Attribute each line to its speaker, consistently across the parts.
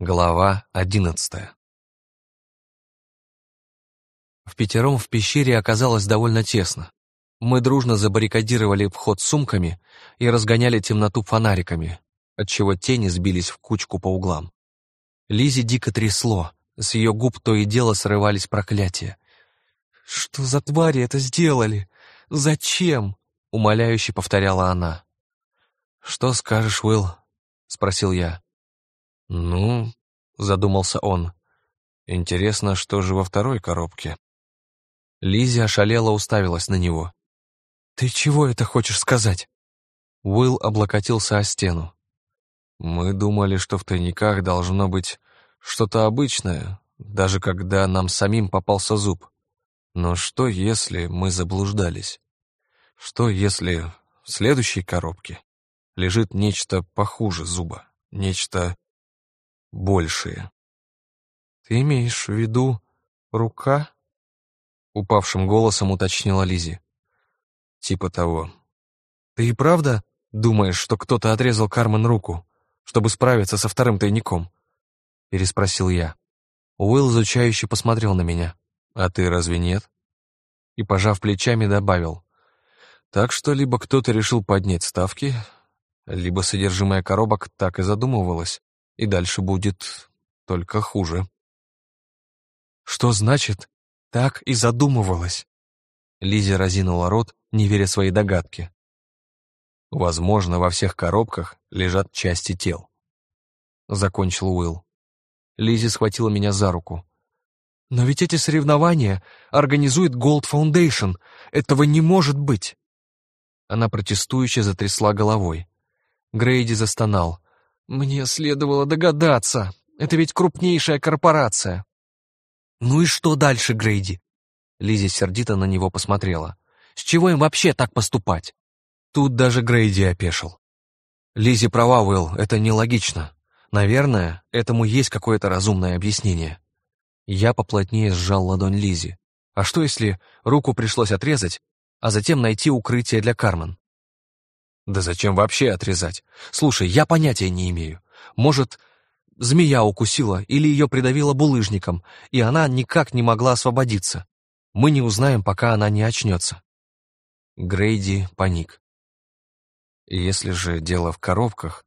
Speaker 1: Глава одиннадцатая В пятером в пещере оказалось довольно тесно. Мы дружно забаррикадировали вход сумками и разгоняли темноту фонариками, отчего тени сбились в кучку по углам. Лизе дико трясло, с ее губ то и дело срывались проклятия. «Что за твари это сделали? Зачем?» — умоляюще повторяла она. «Что скажешь, Уилл?» — спросил я. «Ну», — задумался он, — «интересно, что же во второй коробке?» Лиззи ошалела уставилась на него. «Ты чего это хочешь сказать?» Уилл облокотился о стену. «Мы думали, что в тайниках должно быть что-то обычное, даже когда нам самим попался зуб. Но что, если мы заблуждались? Что, если в следующей коробке лежит нечто похуже зуба, нечто большие. «Ты имеешь в виду рука?» Упавшим голосом уточнила Лизи. «Типа того. Ты и правда думаешь, что кто-то отрезал Кармен руку, чтобы справиться со вторым тайником?» Переспросил я. Уилл изучающе посмотрел на меня. «А ты разве нет?» И, пожав плечами, добавил. «Так что либо кто-то решил поднять ставки, либо содержимое коробок так и задумывалось и дальше будет только хуже. Что значит «так и задумывалась»? Лизи разинула рот, не веря своей догадке. Возможно, во всех коробках лежат части тел. Закончил Уилл. Лизи схватила меня за руку. «Но ведь эти соревнования организует Gold Foundation. Этого не может быть!» Она протестующе затрясла головой. Грейди застонал. Мне следовало догадаться. Это ведь крупнейшая корпорация. Ну и что дальше, Грейди? Лизи сердито на него посмотрела. С чего им вообще так поступать? Тут даже Грейди опешил. Лизи права, Уилл, это нелогично. Наверное, этому есть какое-то разумное объяснение. Я поплотнее сжал ладонь Лизи. А что если руку пришлось отрезать, а затем найти укрытие для Кармен? Да зачем вообще отрезать? Слушай, я понятия не имею. Может, змея укусила или ее придавила булыжником, и она никак не могла освободиться. Мы не узнаем, пока она не очнется. Грейди паник. «Если же дело в коробках»,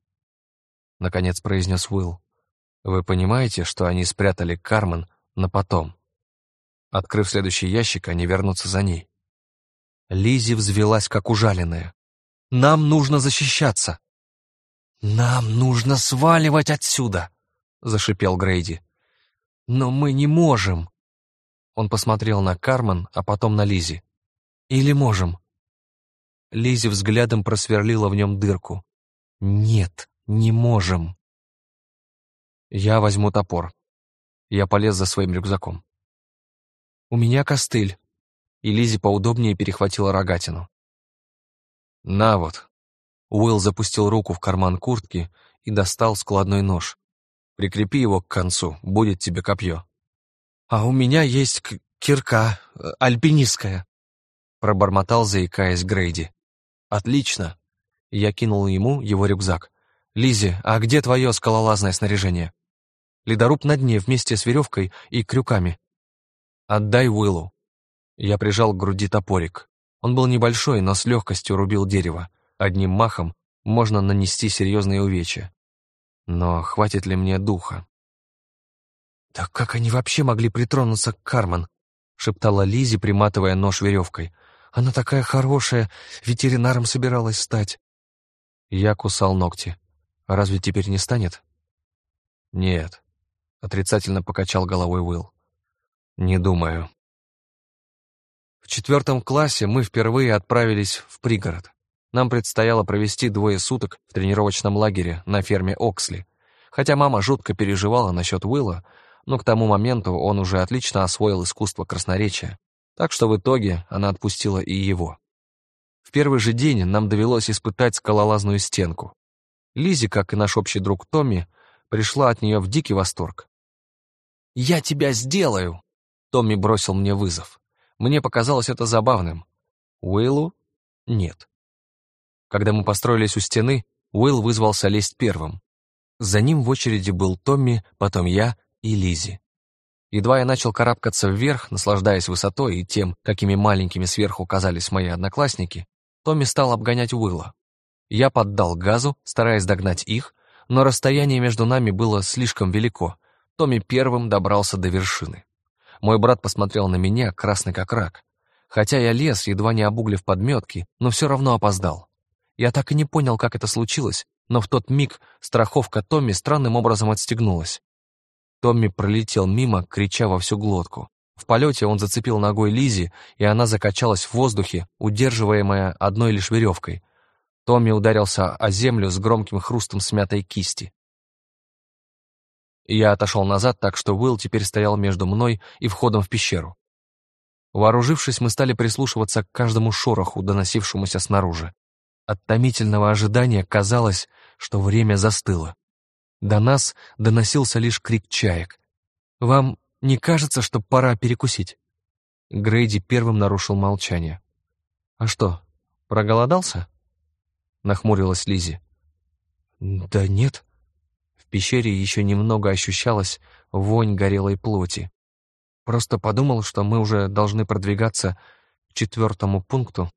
Speaker 1: — наконец произнес Уилл, «вы понимаете, что они спрятали Кармен на потом? Открыв следующий ящик, они вернутся за ней». Лизи взвелась, как ужаленная. Нам нужно защищаться». «Нам нужно сваливать отсюда», — зашипел Грейди. «Но мы не можем». Он посмотрел на Кармен, а потом на Лизи. «Или можем?» Лизи взглядом просверлила в нем дырку. «Нет, не можем». «Я возьму топор». Я полез за своим рюкзаком. «У меня костыль». И Лизи поудобнее перехватила рогатину. «На вот». Уилл запустил руку в карман куртки и достал складной нож. «Прикрепи его к концу, будет тебе копье». «А у меня есть кирка, э, альпинистская», пробормотал, заикаясь Грейди. «Отлично!» Я кинул ему его рюкзак. Лизи, а где твое скалолазное снаряжение?» «Ледоруб на дне вместе с веревкой и крюками». «Отдай Уиллу». Я прижал к груди топорик. Он был небольшой, но с легкостью рубил дерево. Одним махом можно нанести серьезные увечья. Но хватит ли мне духа? «Да как они вообще могли притронуться к Кармен?» — шептала Лизи, приматывая нож веревкой. «Она такая хорошая, ветеринаром собиралась стать». Я кусал ногти. «А разве теперь не станет?» «Нет», — отрицательно покачал головой Уилл. «Не думаю». Четвертом классе мы впервые отправились в пригород. Нам предстояло провести двое суток в тренировочном лагере на ферме Оксли. Хотя мама жутко переживала насчет Уилла, но к тому моменту он уже отлично освоил искусство красноречия, так что в итоге она отпустила и его. В первый же день нам довелось испытать скалолазную стенку. Лизи, как и наш общий друг Томми, пришла от нее в дикий восторг. «Я тебя сделаю!» Томми бросил мне вызов. Мне показалось это забавным. Уиллу — нет. Когда мы построились у стены, Уилл вызвался лезть первым. За ним в очереди был Томми, потом я и Лизи. Едва я начал карабкаться вверх, наслаждаясь высотой и тем, какими маленькими сверху казались мои одноклассники, Томми стал обгонять Уилла. Я поддал газу, стараясь догнать их, но расстояние между нами было слишком велико. Томми первым добрался до вершины. Мой брат посмотрел на меня, красный как рак. Хотя я лез, едва не обуглив подметки, но все равно опоздал. Я так и не понял, как это случилось, но в тот миг страховка Томми странным образом отстегнулась. Томми пролетел мимо, крича во всю глотку. В полете он зацепил ногой Лизи, и она закачалась в воздухе, удерживаемая одной лишь веревкой. Томми ударился о землю с громким хрустом смятой кисти. Я отошел назад, так что Уилл теперь стоял между мной и входом в пещеру. Вооружившись, мы стали прислушиваться к каждому шороху, доносившемуся снаружи. От томительного ожидания казалось, что время застыло. До нас доносился лишь крик чаек. «Вам не кажется, что пора перекусить?» Грейди первым нарушил молчание. «А что, проголодался?» Нахмурилась Лизи. «Да нет». Пещере еще немного ощущалась вонь горелой плоти. Просто подумал, что мы уже должны продвигаться к четвертому пункту.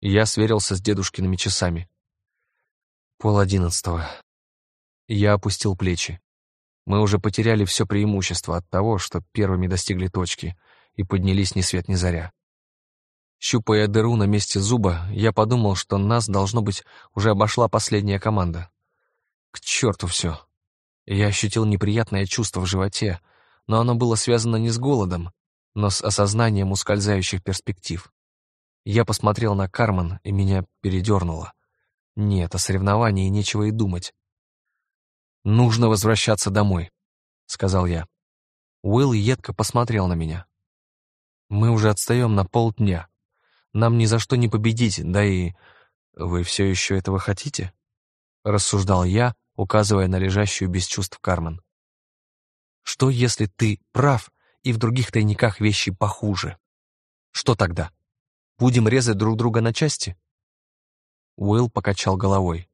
Speaker 1: Я сверился с дедушкиными часами. Пол одиннадцатого. Я опустил плечи. Мы уже потеряли все преимущество от того, что первыми достигли точки и поднялись ни свет ни заря. Щупая дыру на месте зуба, я подумал, что нас, должно быть, уже обошла последняя команда. К черту все. Я ощутил неприятное чувство в животе, но оно было связано не с голодом, но с осознанием ускользающих перспектив. Я посмотрел на Кармен, и меня передернуло. Нет, о соревновании нечего и думать. «Нужно возвращаться домой», — сказал я. Уилл едко посмотрел на меня. «Мы уже отстаем на полдня. Нам ни за что не победить, да и... Вы все еще этого хотите?» Рассуждал я, указывая на лежащую без чувств Кармен. «Что, если ты прав, и в других тайниках вещи похуже? Что тогда? Будем резать друг друга на части?» Уилл покачал головой.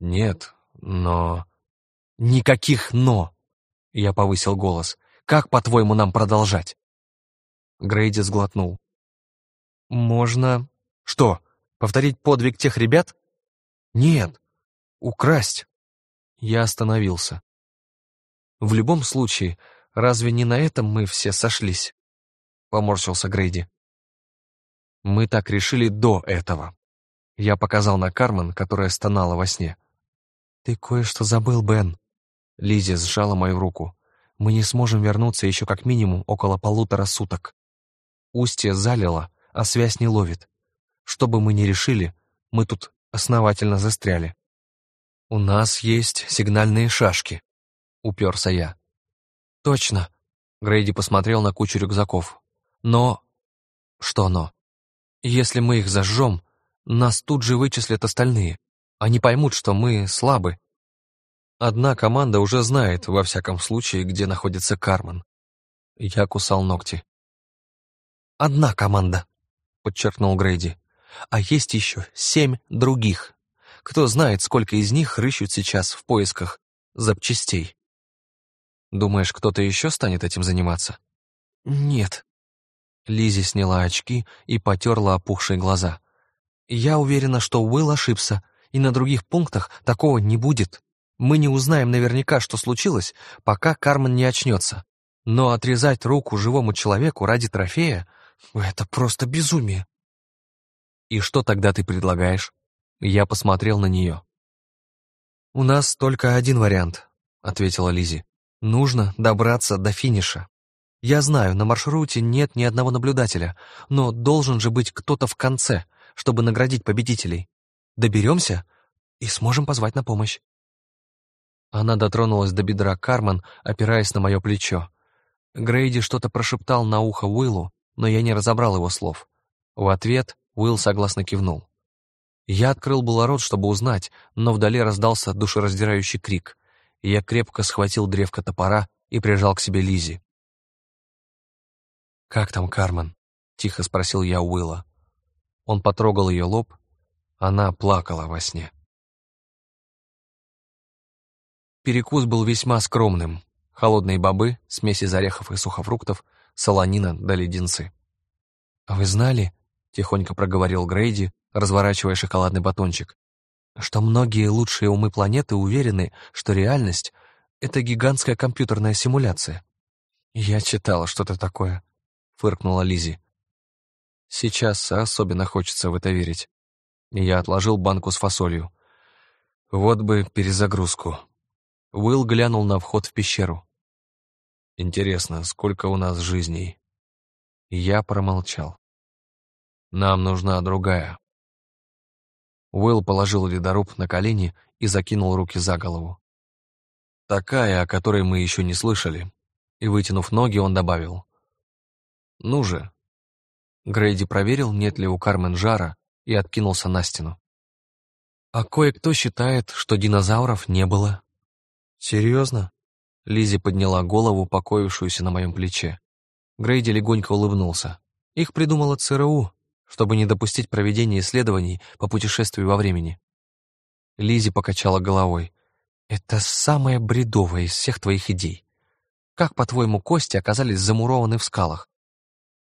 Speaker 1: «Нет, но...» «Никаких «но!» Я повысил голос. «Как, по-твоему, нам продолжать?» Грейди сглотнул. «Можно...» «Что, повторить подвиг тех ребят?» «Нет, украсть». Я остановился. «В любом случае, разве не на этом мы все сошлись?» Поморщился Грейди. «Мы так решили до этого». Я показал на Кармен, которая стонала во сне. «Ты кое-что забыл, Бен», Лизи сжала мою руку. «Мы не сможем вернуться еще как минимум около полутора суток. Устье залило, а связь не ловит. Что бы мы ни решили, мы тут основательно застряли». «У нас есть сигнальные шашки», — уперся я. «Точно», — Грейди посмотрел на кучу рюкзаков. «Но...» «Что но?» «Если мы их зажжем, нас тут же вычислят остальные. Они поймут, что мы слабы, Одна команда уже знает, во всяком случае, где находится Кармен. Я кусал ногти. «Одна команда», — подчеркнул Грейди. «А есть еще семь других. Кто знает, сколько из них рыщут сейчас в поисках запчастей». «Думаешь, кто-то еще станет этим заниматься?» «Нет». Лизи сняла очки и потерла опухшие глаза. «Я уверена, что Уилл ошибся, и на других пунктах такого не будет». Мы не узнаем наверняка, что случилось, пока Кармен не очнется. Но отрезать руку живому человеку ради трофея — это просто безумие. И что тогда ты предлагаешь? Я посмотрел на нее. «У нас только один вариант», — ответила Лизи. «Нужно добраться до финиша. Я знаю, на маршруте нет ни одного наблюдателя, но должен же быть кто-то в конце, чтобы наградить победителей. Доберемся и сможем позвать на помощь». Она дотронулась до бедра Кармен, опираясь на мое плечо. Грейди что-то прошептал на ухо Уиллу, но я не разобрал его слов. В ответ Уилл согласно кивнул. Я открыл было рот, чтобы узнать, но вдали раздался душераздирающий крик. Я крепко схватил древко топора и прижал к себе Лизи. «Как там Кармен?» — тихо спросил я Уилла. Он потрогал ее лоб. Она плакала во сне. Перекус был весьма скромным. Холодные бобы, смесь из орехов и сухофруктов, солонина да леденцы. «А вы знали?» — тихонько проговорил Грейди, разворачивая шоколадный батончик, что многие лучшие умы планеты уверены, что реальность — это гигантская компьютерная симуляция. «Я читала что-то такое», — фыркнула Лизи. «Сейчас особенно хочется в это верить». Я отложил банку с фасолью. Вот бы перезагрузку. Уилл глянул на вход в пещеру. Интересно, сколько у нас жизней? Я промолчал. Нам нужна другая. Уилл положил ледоруб на колени и закинул руки за голову. Такая, о которой мы еще не слышали. И, вытянув ноги, он добавил. Ну же. Грейди проверил, нет ли у Кармен жара, и откинулся на стену. А кое-кто считает, что динозавров не было. Серьезно? Лизи подняла голову, покоившуюся на моем плече. Грейди легонько улыбнулся. Их придумала ЦРУ, чтобы не допустить проведения исследований по путешествию во времени. Лизи покачала головой. «Это самая бредовая из всех твоих идей. Как, по-твоему, кости оказались замурованы в скалах?»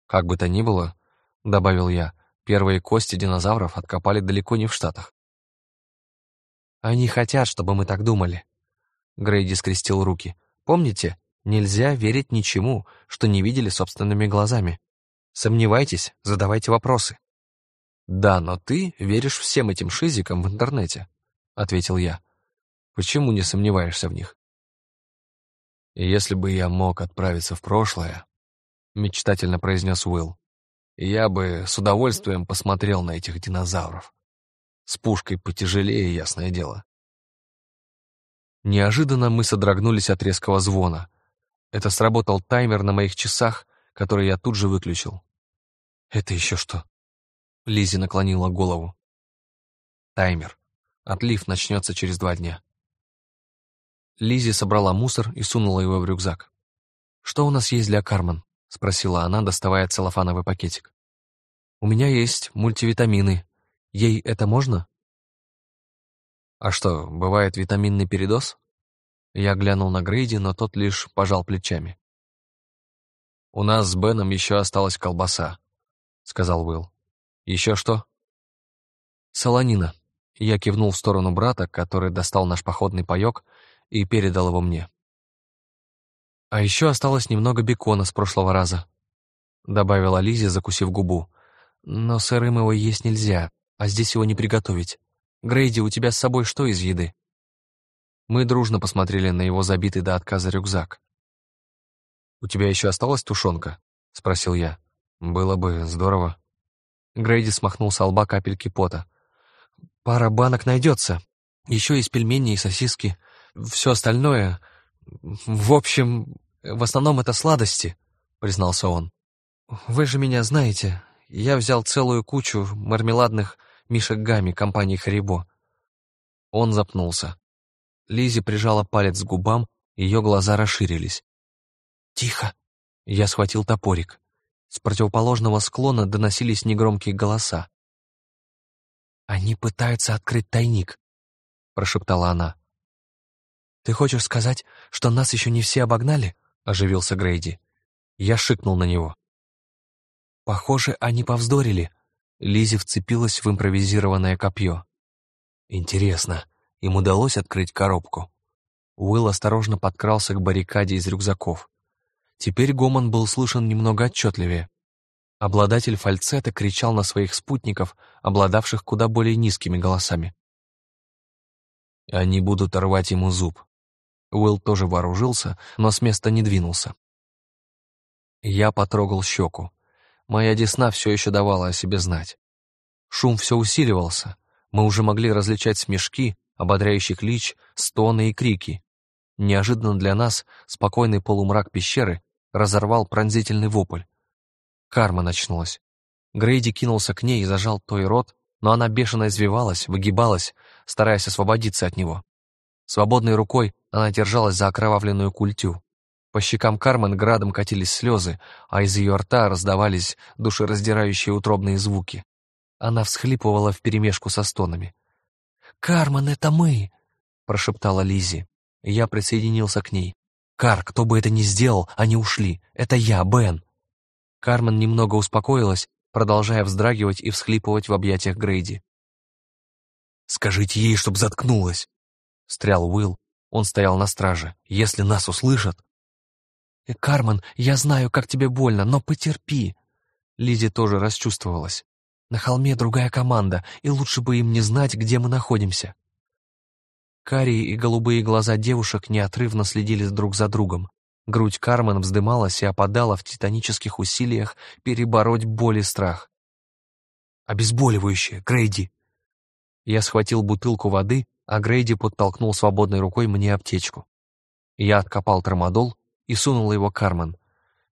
Speaker 1: «Как бы то ни было», — добавил я, Первые кости динозавров откопали далеко не в Штатах. «Они хотят, чтобы мы так думали». Грейди скрестил руки. «Помните, нельзя верить ничему, что не видели собственными глазами. Сомневайтесь, задавайте вопросы». «Да, но ты веришь всем этим шизикам в интернете», — ответил я. «Почему не сомневаешься в них?» «Если бы я мог отправиться в прошлое», — мечтательно произнес Уилл, я бы с удовольствием посмотрел на этих динозавров. С пушкой потяжелее, ясное дело. Неожиданно мы содрогнулись от резкого звона. Это сработал таймер на моих часах, который я тут же выключил. «Это еще что?» Лизи наклонила голову. «Таймер. Отлив начнется через два дня». Лизи собрала мусор и сунула его в рюкзак. «Что у нас есть для Кармен?» — спросила она, доставая целлофановый пакетик. «У меня есть мультивитамины. Ей это можно?» «А что, бывает витаминный передоз?» Я глянул на Грейди, но тот лишь пожал плечами. «У нас с Беном еще осталась колбаса», — сказал Уилл. «Еще что?» «Солонина». Я кивнул в сторону брата, который достал наш походный паек и передал его мне. «А еще осталось немного бекона с прошлого раза», — добавила Лизи, закусив губу. «Но сырым его есть нельзя, а здесь его не приготовить. Грейди, у тебя с собой что из еды?» Мы дружно посмотрели на его забитый до отказа рюкзак. «У тебя еще осталась тушенка?» — спросил я. «Было бы здорово». Грейди смахнул с лба капельки пота. «Пара банок найдется. Еще есть пельмени и сосиски. Все остальное «В общем, в основном это сладости», — признался он. «Вы же меня знаете. Я взял целую кучу мармеладных мишек Гами компании Харибо». Он запнулся. Лизи прижала палец к губам, ее глаза расширились. «Тихо!» Я схватил топорик. С противоположного склона доносились негромкие голоса. «Они пытаются открыть тайник», — прошептала она. «Ты хочешь сказать, что нас еще не все обогнали?» — оживился Грейди. Я шикнул на него. «Похоже, они повздорили». Лизи вцепилась в импровизированное копье. «Интересно, им удалось открыть коробку?» Уилл осторожно подкрался к баррикаде из рюкзаков. Теперь гомон был слышен немного отчетливее. Обладатель фальцета кричал на своих спутников, обладавших куда более низкими голосами. «Они будут рвать ему зуб», Уилл тоже вооружился, но с места не двинулся. Я потрогал щеку. Моя десна все еще давала о себе знать. Шум все усиливался. Мы уже могли различать смешки, ободряющий клич, стоны и крики. Неожиданно для нас спокойный полумрак пещеры разорвал пронзительный вопль. Карма начнулась. Грейди кинулся к ней и зажал той рот, но она бешено извивалась, выгибалась, стараясь освободиться от него. Свободной рукой она держалась за окровавленную культю. По щекам Кармен градом катились слезы, а из ее рта раздавались душераздирающие утробные звуки. Она всхлипывала вперемешку со стонами. «Кармен, это мы!» — прошептала Лизи. Я присоединился к ней. «Кар, кто бы это ни сделал, они ушли. Это я, Бен». Кармен немного успокоилась, продолжая вздрагивать и всхлипывать в объятиях Грейди. «Скажите ей, чтоб заткнулась!» — встрял Уилл. Он стоял на страже. «Если нас услышат...» «Э, «Кармен, я знаю, как тебе больно, но потерпи!» Лизи тоже расчувствовалась. «На холме другая команда, и лучше бы им не знать, где мы находимся». Карие и голубые глаза девушек неотрывно следили друг за другом. Грудь Кармен вздымалась и опадала в титанических усилиях перебороть боль и страх. «Обезболивающее, Грейди!» Я схватил бутылку воды, а Грейди подтолкнул свободной рукой мне аптечку. Я откопал трамадол и сунул его Кармен.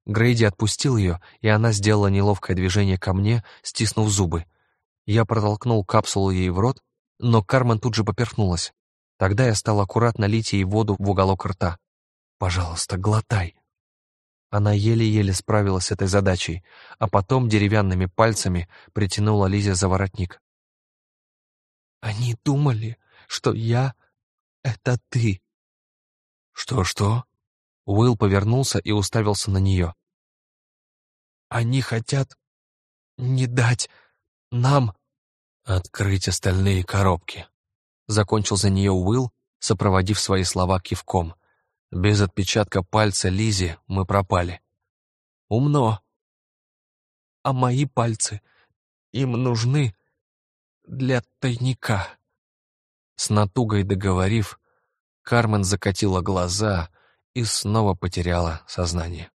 Speaker 1: Грейди отпустил ее, и она сделала неловкое движение ко мне, стиснув зубы. Я протолкнул капсулу ей в рот, но Кармен тут же поперхнулась. Тогда я стал аккуратно лить ей воду в уголок рта. «Пожалуйста, глотай». Она еле-еле справилась с этой задачей, а потом деревянными пальцами притянула Лизе за воротник. «Они думали, что я — это ты». «Что-что?» Уилл повернулся и уставился на нее. «Они хотят не дать нам...» «Открыть остальные коробки», — закончил за нее Уилл, сопроводив свои слова кивком. Без отпечатка пальца Лизи мы пропали. Умно. А мои пальцы, им нужны для тайника. С натугой договорив, Кармен закатила глаза и снова потеряла сознание.